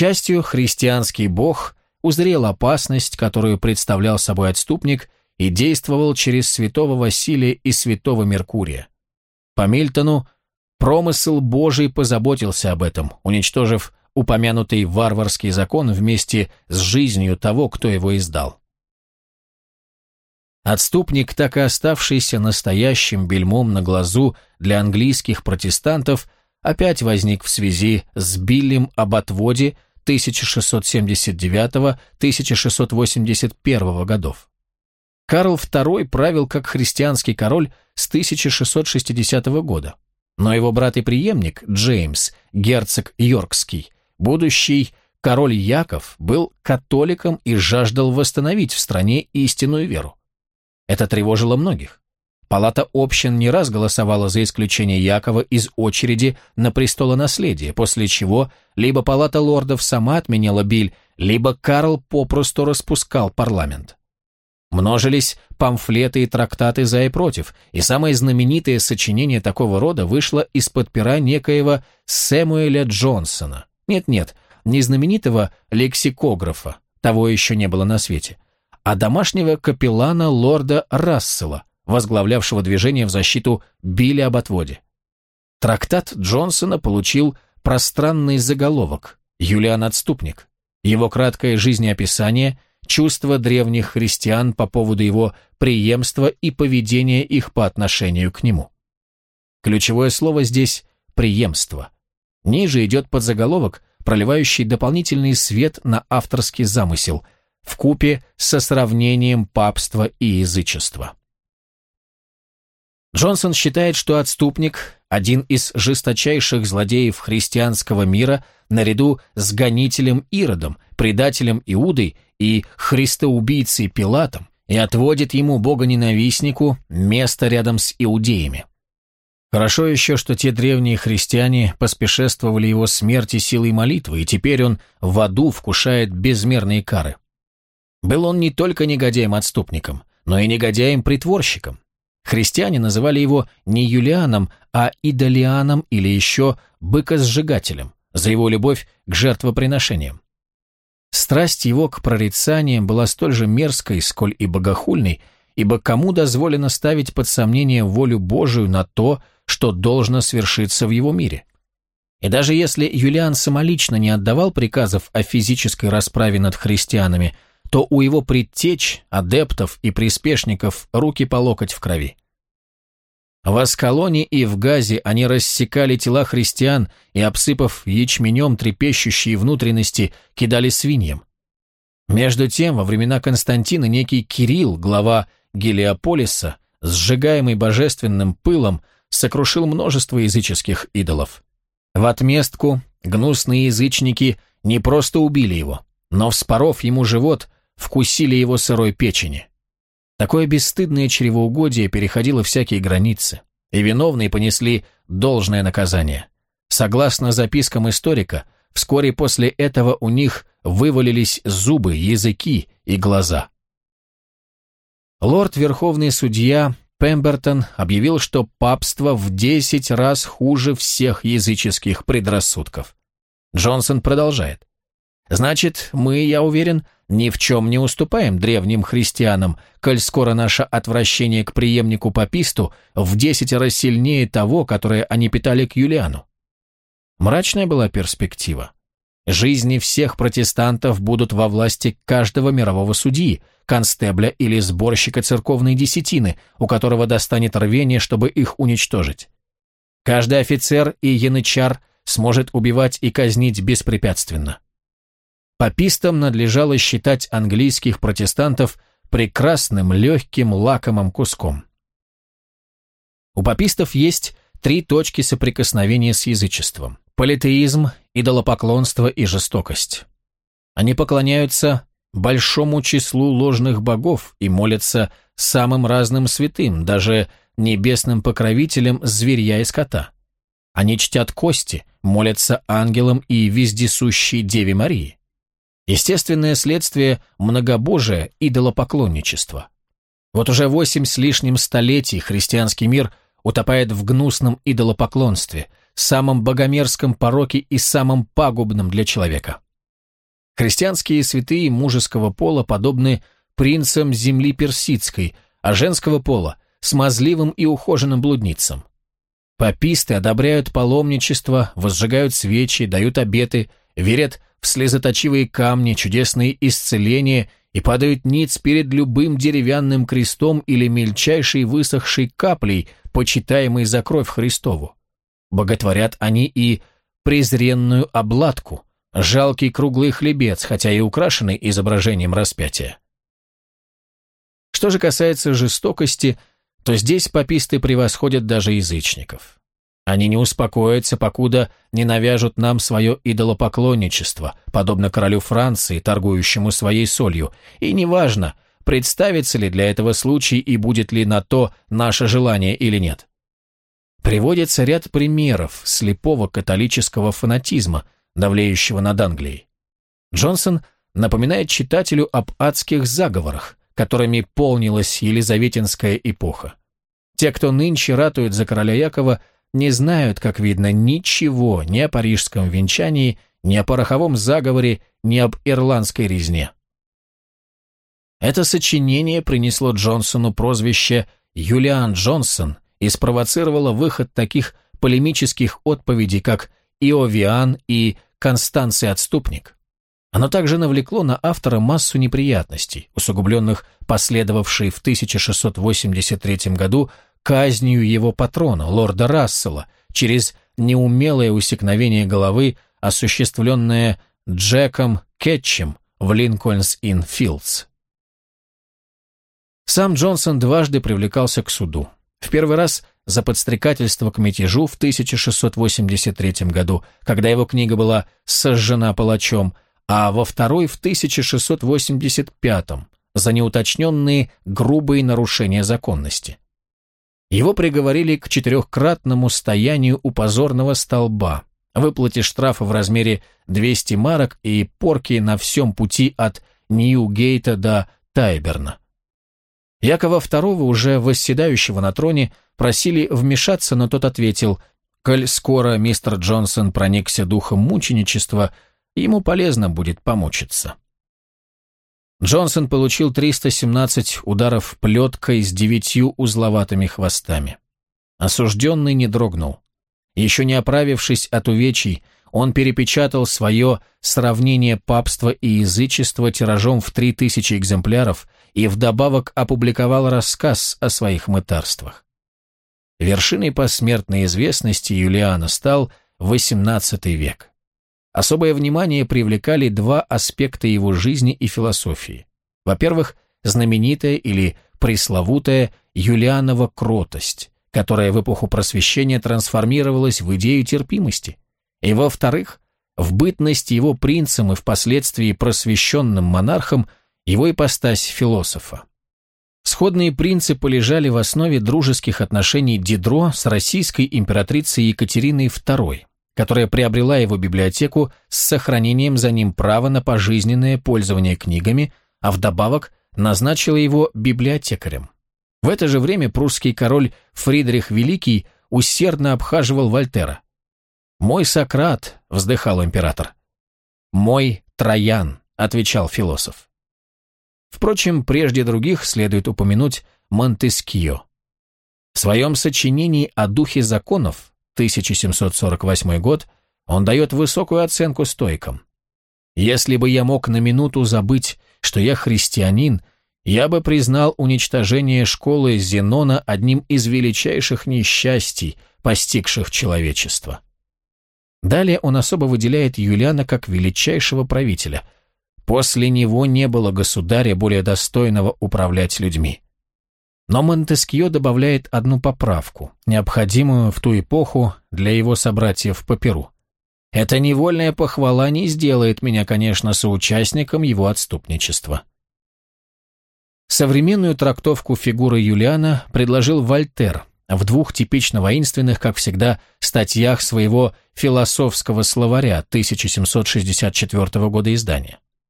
счастью, христианский бог узрел опасность, которую представлял собой отступник, и действовал через святого Василия и святого Меркурия. По Мильтону, промысл Божий позаботился об этом, уничтожив упомянутый варварский закон вместе с жизнью того, кто его издал. Отступник, так и оставшийся настоящим бельмом на глазу для английских протестантов, опять возник в связи с Биллем об отводе 1679-1681 годов. Карл II правил как христианский король с 1660 года, но его брат и преемник Джеймс, герцог Йоркский, будущий король Яков, был католиком и жаждал восстановить в стране истинную веру. Это тревожило многих. Палата общин не раз голосовала за исключение Якова из очереди на престолонаследие, после чего либо Палата лордов сама отменяла Биль, либо Карл попросту распускал парламент. Множились памфлеты и трактаты за и против, и самое знаменитое сочинение такого рода вышло из-под пера некоего Сэмуэля Джонсона. Нет-нет, не знаменитого лексикографа, того еще не было на свете, а домашнего капеллана лорда Рассела, возглавлявшего движение в защиту Билли об отводе. Трактат Джонсона получил пространный заголовок «Юлиан Отступник». Его краткое жизнеописание – чувства древних христиан по поводу его преемства и поведения их по отношению к нему. Ключевое слово здесь «преемство». Ниже идет подзаголовок, проливающий дополнительный свет на авторский замысел, в купе со сравнением папства и язычества. Джонсон считает, что отступник – один из жесточайших злодеев христианского мира наряду с гонителем Иродом, предателем Иудой и христоубийцей Пилатом и отводит ему богоненавистнику место рядом с иудеями. Хорошо еще, что те древние христиане поспешествовали его смерти силой молитвы, и теперь он в аду вкушает безмерные кары. Был он не только негодяем-отступником, но и негодяем-притворщиком. Христиане называли его не Юлианом, а Идолианом или еще быкосжигателем за его любовь к жертвоприношениям. Страсть его к прорицаниям была столь же мерзкой, сколь и богохульной, ибо кому дозволено ставить под сомнение волю Божию на то, что должно свершиться в его мире? И даже если Юлиан самолично не отдавал приказов о физической расправе над христианами, то у его предтеч, адептов и приспешников руки по локоть в крови. В Аскалоне и в Газе они рассекали тела христиан и, обсыпав ячменем трепещущие внутренности, кидали свиньям. Между тем, во времена Константина некий Кирилл, глава Гелиополиса, сжигаемый божественным пылом, сокрушил множество языческих идолов. В отместку гнусные язычники не просто убили его, но, вспоров ему живот, вкусили его сырой печени. Такое бесстыдное чревоугодие переходило всякие границы, и виновные понесли должное наказание. Согласно запискам историка, вскоре после этого у них вывалились зубы, языки и глаза. Лорд-верховный судья Пембертон объявил, что папство в десять раз хуже всех языческих предрассудков. Джонсон продолжает. Значит, мы, я уверен, ни в чем не уступаем древним христианам, коль скоро наше отвращение к преемнику паписту в десятеро сильнее того, которое они питали к Юлиану. Мрачная была перспектива. Жизни всех протестантов будут во власти каждого мирового судьи, констебля или сборщика церковной десятины, у которого достанет рвение, чтобы их уничтожить. Каждый офицер и янычар сможет убивать и казнить беспрепятственно. Папистам надлежало считать английских протестантов прекрасным, легким, лакомым куском. У папистов есть три точки соприкосновения с язычеством – политеизм, идолопоклонство и жестокость. Они поклоняются большому числу ложных богов и молятся самым разным святым, даже небесным покровителям зверья и скота. Они чтят кости, молятся ангелам и вездесущей Деве Марии. Естественное следствие многобожия идолопоклонничества. Вот уже восемь с лишним столетий христианский мир утопает в гнусном идолопоклонстве, самом богомерзком пороке и самом пагубном для человека. Христианские святые мужеского пола подобны принцам земли персидской, а женского пола – смазливым и ухоженным блудницам. Паписты одобряют паломничество, возжигают свечи, дают обеты, верят в слезоточивые камни, чудесные исцеления и падают ниц перед любым деревянным крестом или мельчайшей высохшей каплей, почитаемой за кровь Христову. Боготворят они и презренную обладку, жалкий круглый хлебец, хотя и украшенный изображением распятия. Что же касается жестокости – то здесь пописты превосходят даже язычников. Они не успокоятся, покуда не навяжут нам свое идолопоклонничество, подобно королю Франции, торгующему своей солью, и неважно, представится ли для этого случай и будет ли на то наше желание или нет. Приводится ряд примеров слепого католического фанатизма, давлеющего над Англией. Джонсон напоминает читателю об адских заговорах, которыми полнилась Елизаветинская эпоха. Те, кто нынче ратует за короля Якова, не знают, как видно, ничего ни о парижском венчании, ни о пороховом заговоре, ни об ирландской резне. Это сочинение принесло Джонсону прозвище «Юлиан Джонсон» и спровоцировало выход таких полемических отповедей, как «Иовиан» и «Констанций Отступник». Оно также навлекло на автора массу неприятностей, усугубленных последовавшей в 1683 году казнью его патрона, лорда Рассела, через неумелое усекновение головы, осуществленное Джеком Кетчем в Линкольнс-Ин-Филдс. Сам Джонсон дважды привлекался к суду. В первый раз за подстрекательство к мятежу в 1683 году, когда его книга была сожжена палачом – а во второй в 1685 за неуточненные грубые нарушения законности. Его приговорили к четырехкратному стоянию у позорного столба, выплате штрафа в размере 200 марок и порки на всем пути от Ньюгейта до Тайберна. Якова II, уже восседающего на троне, просили вмешаться, но тот ответил, «Коль скоро мистер Джонсон проникся духом мученичества, ему полезно будет помучиться. Джонсон получил 317 ударов плеткой с девятью узловатыми хвостами. Осужденный не дрогнул. Еще не оправившись от увечий, он перепечатал свое «Сравнение папства и язычества» тиражом в 3000 экземпляров и вдобавок опубликовал рассказ о своих мытарствах. Вершиной посмертной известности Юлиана стал XVIII век. Особое внимание привлекали два аспекта его жизни и философии. Во-первых, знаменитая или пресловутая Юлианова кротость, которая в эпоху просвещения трансформировалась в идею терпимости. И во-вторых, в бытность его принцем и впоследствии просвещенным монархом его ипостась философа. Сходные принципы лежали в основе дружеских отношений Дидро с российской императрицей Екатериной II, которая приобрела его библиотеку с сохранением за ним права на пожизненное пользование книгами, а вдобавок назначила его библиотекарем. В это же время прусский король Фридрих Великий усердно обхаживал Вольтера. «Мой Сократ», — вздыхал император. «Мой Троян», — отвечал философ. Впрочем, прежде других следует упомянуть Монтескио. В своем сочинении о духе законов 1748 год, он дает высокую оценку стойкам. «Если бы я мог на минуту забыть, что я христианин, я бы признал уничтожение школы Зенона одним из величайших несчастий, постигших человечество». Далее он особо выделяет Юлиана как величайшего правителя. После него не было государя, более достойного управлять людьми. Но Монтескье добавляет одну поправку, необходимую в ту эпоху для его собратьев по Перу. Эта невольная похвала не сделает меня, конечно, соучастником его отступничества. Современную трактовку фигуры Юлиана предложил Вольтер в двух типично воинственных, как всегда, статьях своего философского словаря 1764 года издания.